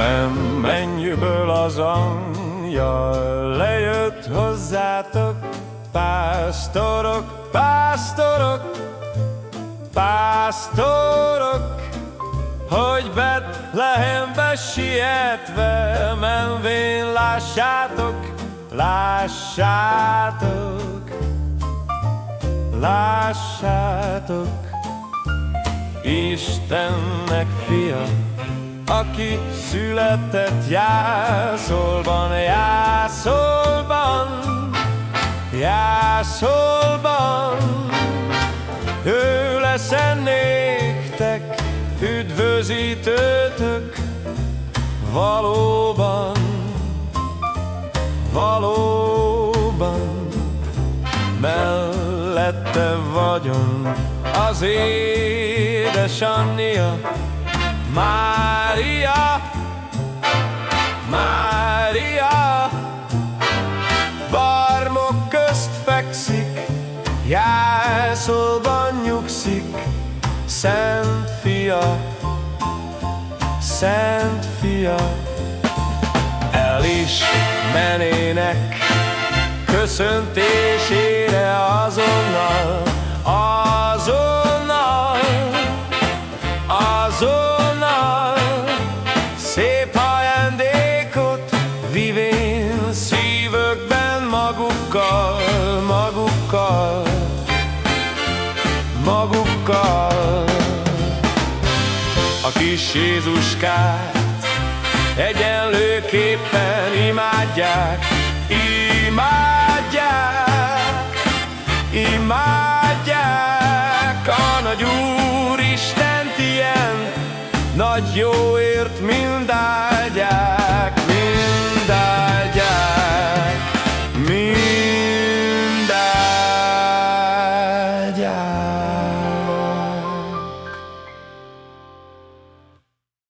Nem mennyből az angja lejött hozzátok, pásztorok, pásztorok, pásztorok, hogy Betlehembe sietve menvén lássátok, lássátok, lássátok, Istennek fia aki született jászolban, jászolban, jászolban, ő lesz néktek, üdvözítőtök, valóban, valóban, mellette vagyon az édesanyja, Mária, Mária, barmok közt fekszik, jászolban nyugszik, Szent fia, Szent fia, el is menének köszöntésére azonnal, magukkal a kis Jézuskát egyenlőképpen imádják, imádják, imádják a nagy Úr Istent ilyen nagy jóért mind áldják, mind.